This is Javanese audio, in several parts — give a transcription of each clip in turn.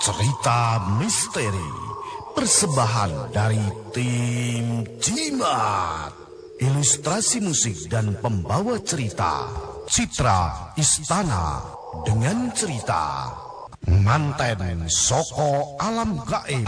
Cerita misteri persembahan dari tim Jimat. Ilustrasi musik dan pembawa cerita Citra Istana dengan cerita Manten Soko Alam Gaib.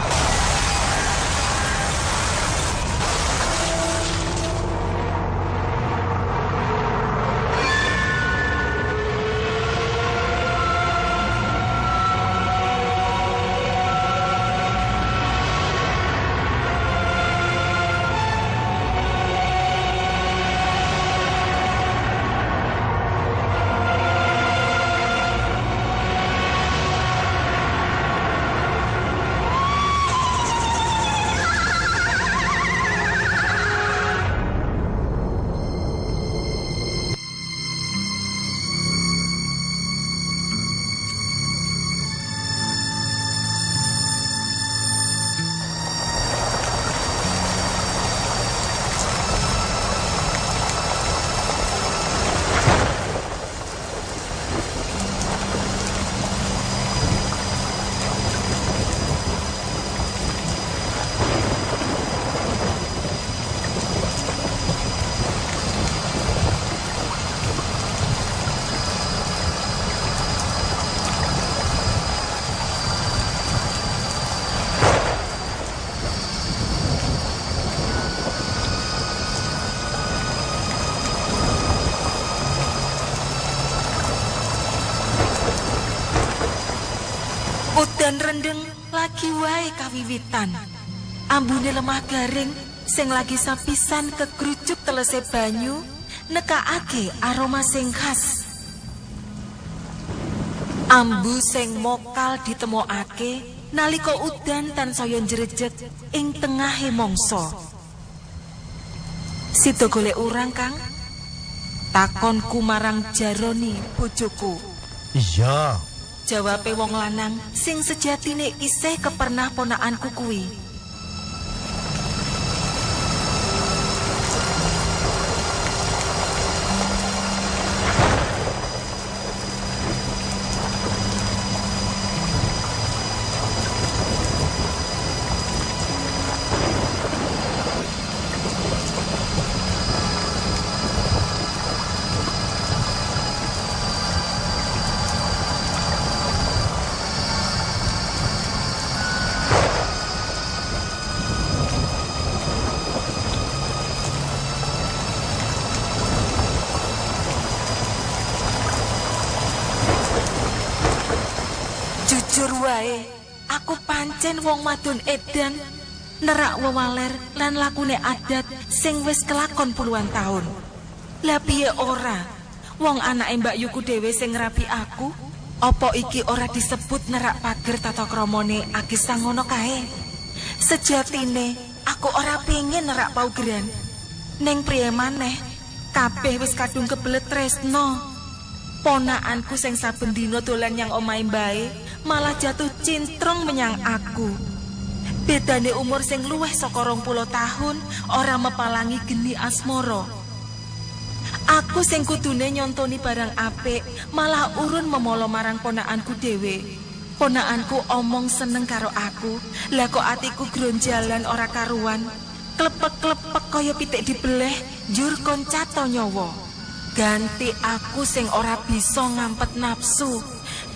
Lagi wae kawiwitan. Ambune lemah garing sing lagi sapisan kegrucuk telese banyu nekakake aroma sing khas. Ambu sing mokal ditemokake nalika udan tansaya njrejeg ing tengahe mangsa. Sida golek urang, Kang? Takonku marang Jaroni bojoku. Iya, Jawabe wong lanang sing sejatine isih kepernah ponakanku kuwi. Jujur wae, aku pancen wong madun edan, nerak wewaler lan lakune adat sing wis kelakon puluhan tahun. Lah piye ora? Wong anake Mbak Yuku dhewe sing ngrapi aku, apa iki ora disebut nerak pager tata kramane agisang ngono kae? Sejatine aku ora pengin nerak paugeran. Ning priye maneh, kabeh wis kadung kebelet tresno. Ponakanku sing saben dina dolan yang omahe mbae malah jatuh cintrong menyang aku. Bedane umur sing luwih saka 20 tahun ora mepalangi geni asmara. Aku sing kudune nyontoni barang apik malah urun memolo marang ponakanku dhewe. Ponakanku omong seneng karo aku, lah kok atiku gronjalan ora karuan. Klepek-klepek kaya pitik dibeleh, jur kon cato nyawa. Ganti aku sing ora bisa ngampet nafsu.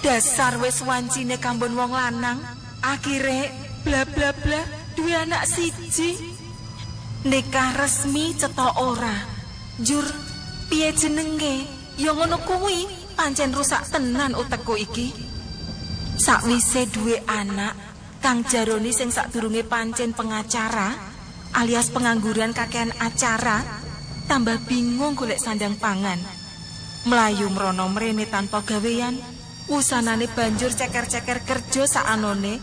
Dasar wis wancine kambon wong lanang, akhire bla bla bla duwe anak siji. Nikah resmi cetok ora. Jur piye jenenge? Ya ngono kuwi, pancen rusak tenan utekku iki. Sakwise duwe anak, Kang Jaroni sing sadurunge pancen pengacara alias pengangguran kakean acara, tambah bingung golek sandang pangan. Melayu mrono mrene tanpa gawean, usanane banjur ceker-ceker kerja saanone.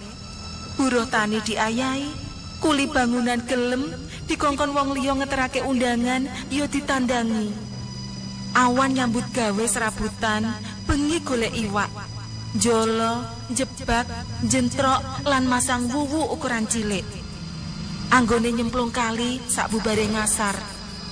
Buruh tani diayahi, kuli bangunan gelem, dikongkon wong liya ngeterake undangan, ya ditandangi. Awan nyambut gawe serabutan, bengi golek iwak. Jolo, jebak, jentrok, lan masang wuwu ukuran cilik. Anggone nyemplung kali sak bubare ngasar.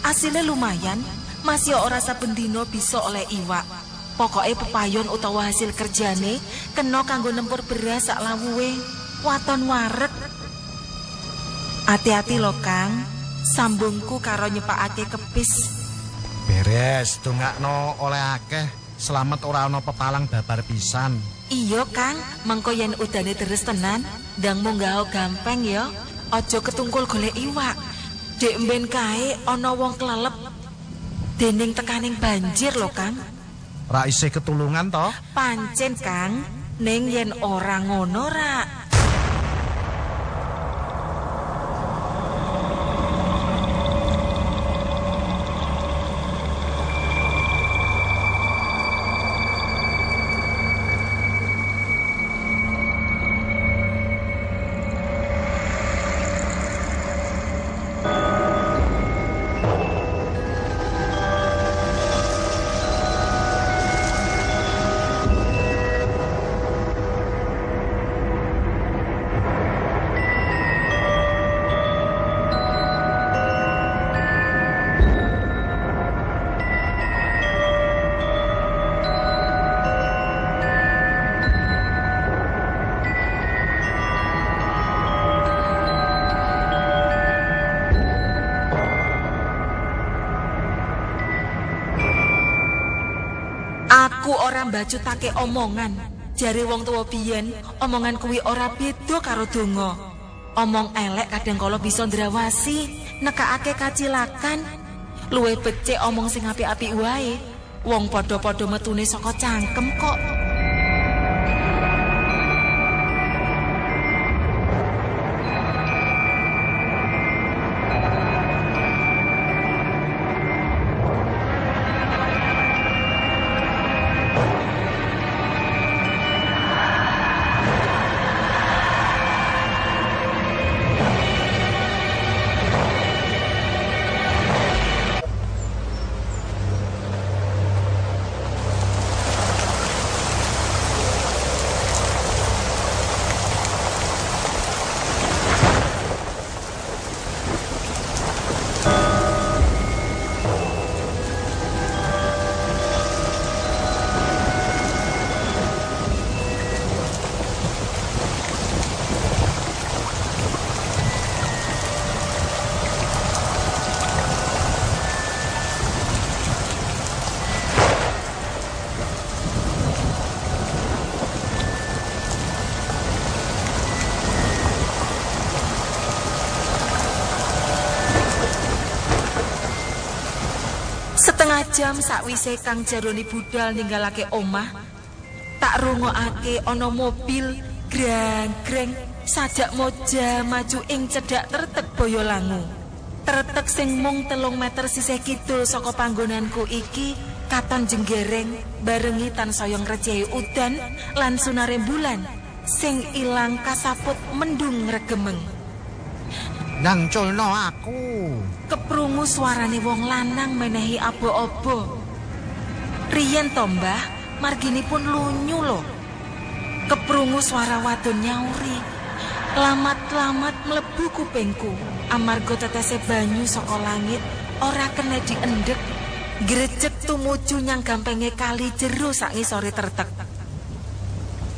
Asile lumayan, masih ora saben dina bisa oleh iwak. Pokoke pepayon utawa hasil kerjane kena kanggo nempur beras sak lawuhe. Waton wareg. Hati-hati lho, Kang. Sambungku karo nyepakake kepis. Beres, dongakno oleh akeh. Selamat ora ana pepalang babar pisan. Iya, Kang. Mengko yen udane deres tenan, ndang munggah gampang ya. Aja ketungkul golek iwak. Dek mben kae ana wong kelelep. Dening tekaning banjir lho, Kang. Ra isih ketulungan to? Pancen, Kang. Ning yen ora ngono ra mbajutake omongan. Jare wong tuwa biyen, omongan kuwi ora beda karo donga. Omong elek kadang kala bisa ndrawasi, nekakake kacilakan. Luwe becik omong sing apik-apik wae. Wong padha-padha metune saka cangkem kok. Jam sakwise Kang Jaroni budal ninggalake omah, tak rungokake ana mobil grang-greng sajak moja maju ing cedhak tertek Boyolangu. Tertek sing mung telung meter sisih kidul saka panggonanku iki katon jenggereng barengi tansaya ngrecei udan lan sunare bulan sing ilang kasaput mendung regemeng. Nang culno aku. Keprungu suarane wong lanang menehi abo-abo. Riyen to, Mbah, marginipun lunyu lho. Keprungu suara wadon nyauri. Lamat-lamat mlebu kupingku. Amarga tetese banyu saka langit ora kena diendek. Grecek tumuju nyang gampenge kali jero sak ngisore tertek.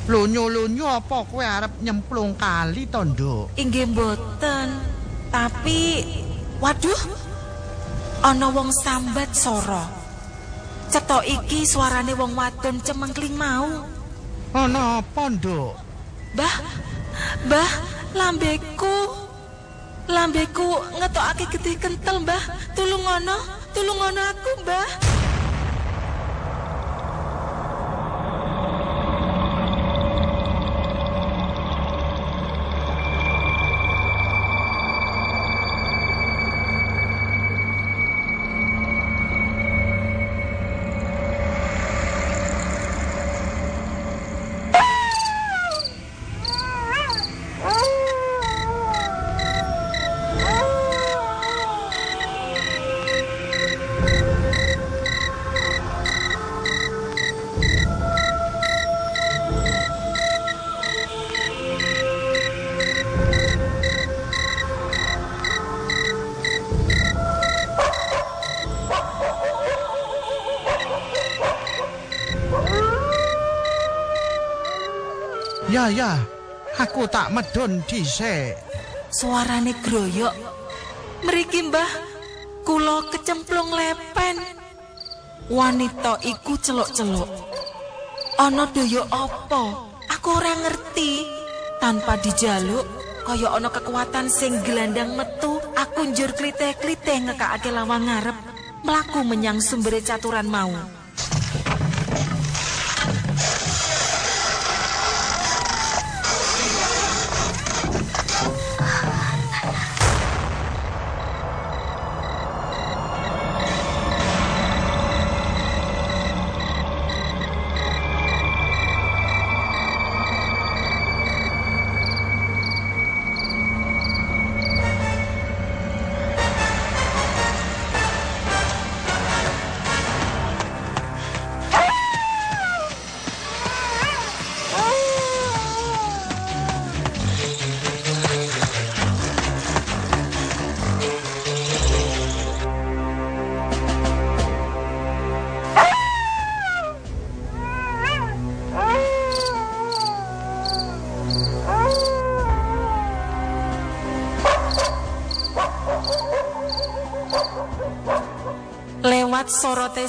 Lunyu-lunyu apa kowe arep nyemplung kali to, Nduk? Inggih mboten. Tapi waduh ana wong sambat soro. Cetok iki suarane wong wadon cemengkling mau. Ana apa, Nduk? Mbah, Mbah, lambeku. Lambeku ngetokake getih kentel, Mbah. Tulung ana, tulung ana aku, Mbah. Ya ya, aku tak medun dhisik. Suarane groyok. Mriki, Mbah, kula kecemplung lepen. Wanita iku celuk-celuk. Ana daya apa? Aku ora ngerti. Tanpa dijaluk, kaya ana kekuatan sing gelandang metu, aku njur klite-klite ngekakake lawang ngarep, mlaku menyang sumber caturan mau.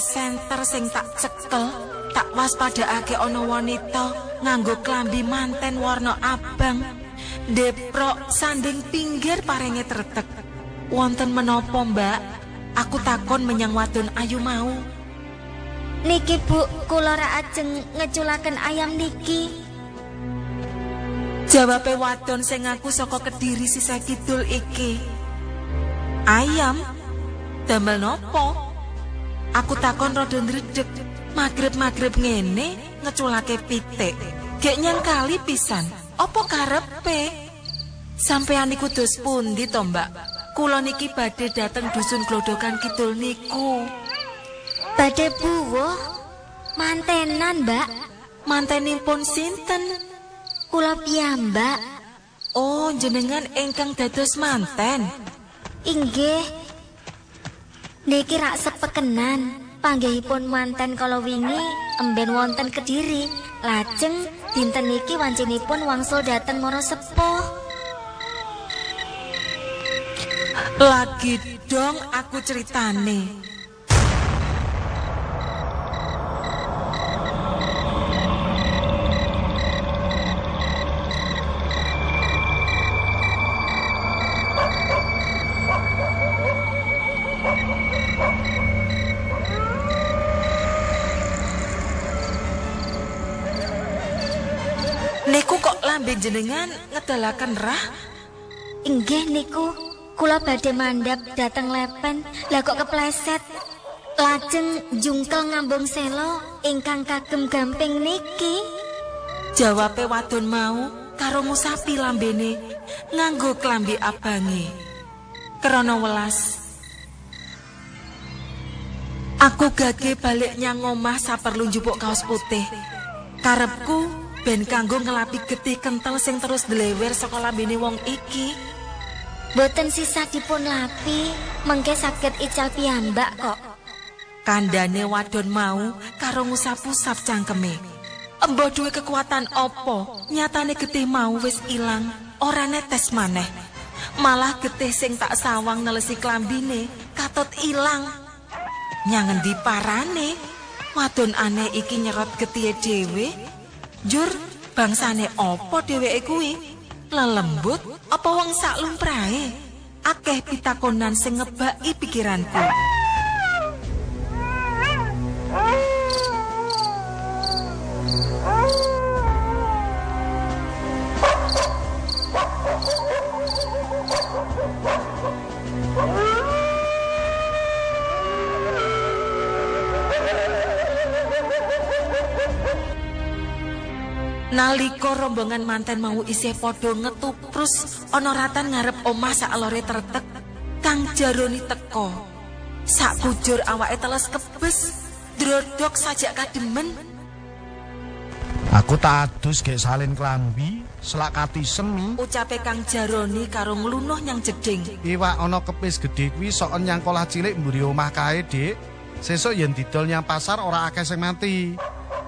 Senter sing tak cekel, tak waspadakake ana wanita nganggo klambi manten warna abang. Deprok sanding pinggir parenge tretek. Wonten menapa, Mbak? Aku takon menyang wadon ayu mau. Niki Bu, kula ra ajeng ngeculaken ayam niki. Jawabe wadon sing ngaku saka Kediri sisih kidul iki. Ayam? Damel nopo? Aku takon rada ndredeg. Magrib-magrib ngene ngeculake pitik. Gek nyang kali pisan. Apa karepe? Sampeyan niku dos pundi to, Mbak? Kula niki badhe dateng dusun Glodokan Kidul niku. Badhe buwo mantenan, Mbak. Mantenipun sinten? Kula piyambak. Oh, jenengan ingkang dados manten. Inggih. Niki rak sepekenan. Panggihipun manten kala wingi emben wonten Kediri. Lajeng dinten niki wancinipun wangsul dateng Moro Sepuh. Lagi dong aku ceritane. Lambe jenengan ngedalaken rah? Inggih niku, kula badhe mandhap dateng lepen, lah kok kepleset. Lajeng jungkel ngambung selo ingkang kagem gamping niki. Jawabe wadon mau karo ngusapi lambene nganggo klambi abange. Krana welas. Aku gage balik nyang omah saperlu njupuk kaos putih. Karepku ben kanggo ngelapi getih kental sing terus delewer saka lambene wong iki. Boten sisa dipun lapi, mengke saged ical piyambak kok. Kandane wadon mau karo ngusap-usap cangkeme. Embo duwe kekuatan opo? Nyatane getih mau wis ilang, ora netes maneh. Malah getih sing tak sawang nelesi klambine katut ilang. Nyangendi parane? Wadon aneh iki nyerot getihe dhewe. Jur, bangsane opo dheweke kuwi? Lelembut apa wong sak lumrahe? Akeh pitakonan sing ngebaki pikiranku. Nalika rombongan manten mau isih padha ngetuprus ana ratan ngarep omah sak lore tretek, Kang Jaroni teka. Sak kujur awake teles kebes, drodok sajak kademen. Aku tak adus gek salin klambi, selak kati semi. Ucape Kang Jaroni karo nglunuh nyang jeding. Iwak ana kepis gedhe kuwi sok nyang kolah cilik mburi omah kae, Dik. Sesuk yen didol nyang pasar ora akeh sing mati.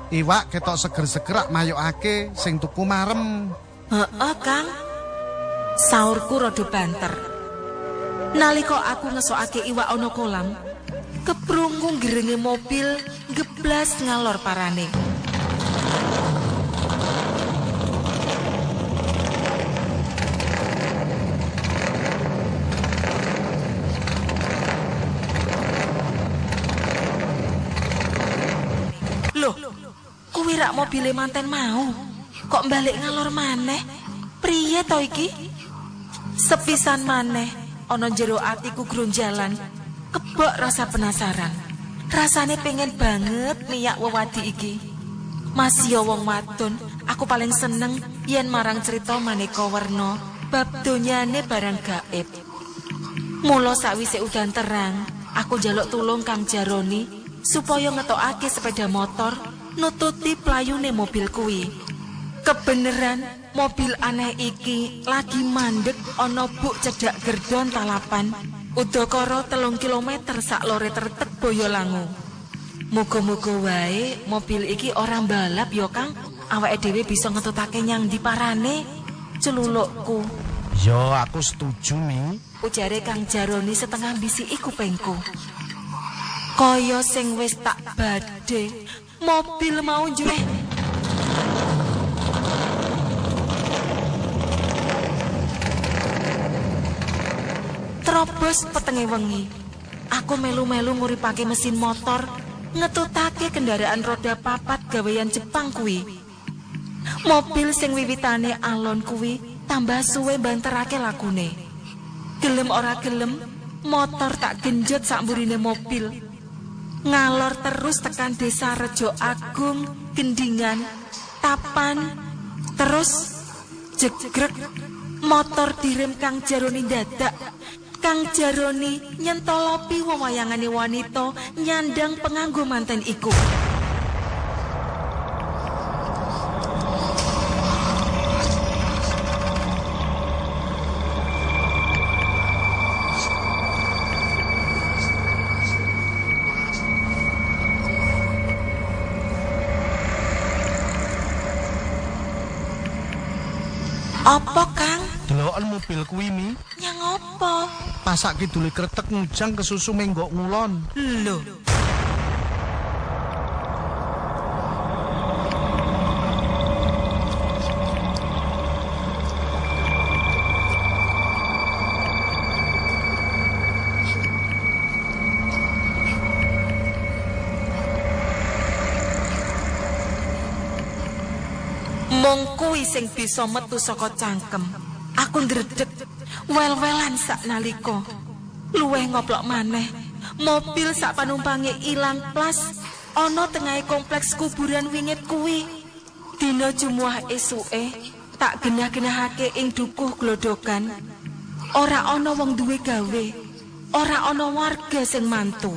Iwak ketok seger-seger mayokake sing tuku marem. Heeh, Kang. Saurku rada banter. Nalika aku ngesokake iwak ana kolam, keprungu gerenge mobil geblas ngalor parane. Rak mobile manten mau. Kok balik ngalor maneh? Priye to iki? Sepisan maneh ana jero atiku grunjalan. Kebok rasa penasaran. Rasane pengen banget niyak wewadi iki. Mas yo wong wadon, aku paling seneng yen marang cerita maneka werna bab donyane barang gaib. Mula sakwise udan terang, aku njaluk tulung Kang Jaroni supaya ngetokake sepeda motor nututi playune mobil kuwi. Kebeneran mobil aneh iki lagi mandek ana buk cedak gerdon talapan udakara telung kilometer sak lore tertek Boyolangu. Muga-muga wae mobil iki orang balap ya Kang. Awake dhewe bisa ngetutake nyang di parane. Celulukku. Yo aku setuju Mi. Ujare Kang Jaroni setengah bisi iku pengku. Kaya sing wis tak badhe. Mobil mau njureh. Terobos petenge wengi. Aku melu-melu nguripake mesin motor, ngetutake kendaraan roda papat gawean Jepang kuwi. Mobil sing wiwitane alon kuwi tambah suwe banterake lakune. Gelem ora gelem, motor tak genjot sak mburine mobil. Ngalor terus tekan desa Rejo Agung, Gendingan, Tapan, terus jegrek motor direm Kang Jaroni dadak. Kang Jaroni nyentolopi wewayangane wanita nyandang penganggo manten iku. Apa Kang? Deloken mobil kuwi Mi. Nyang apa? Pasak kidule kretek ngujang kesusu menggok ngulon. Lho. Sing bisa metu saka cangkem. Aku ndredeg wel-welan sak nalika. Luweh ngoplok maneh. Mobil sak panumpange ilang plas ana tengahe kompleks kuburan wingit kuwi. Dina Jumuah esuke tak genah-genahake ing dukuh glodokan. Ora ana wong duwe gawe. Ora ana warga sing mantu.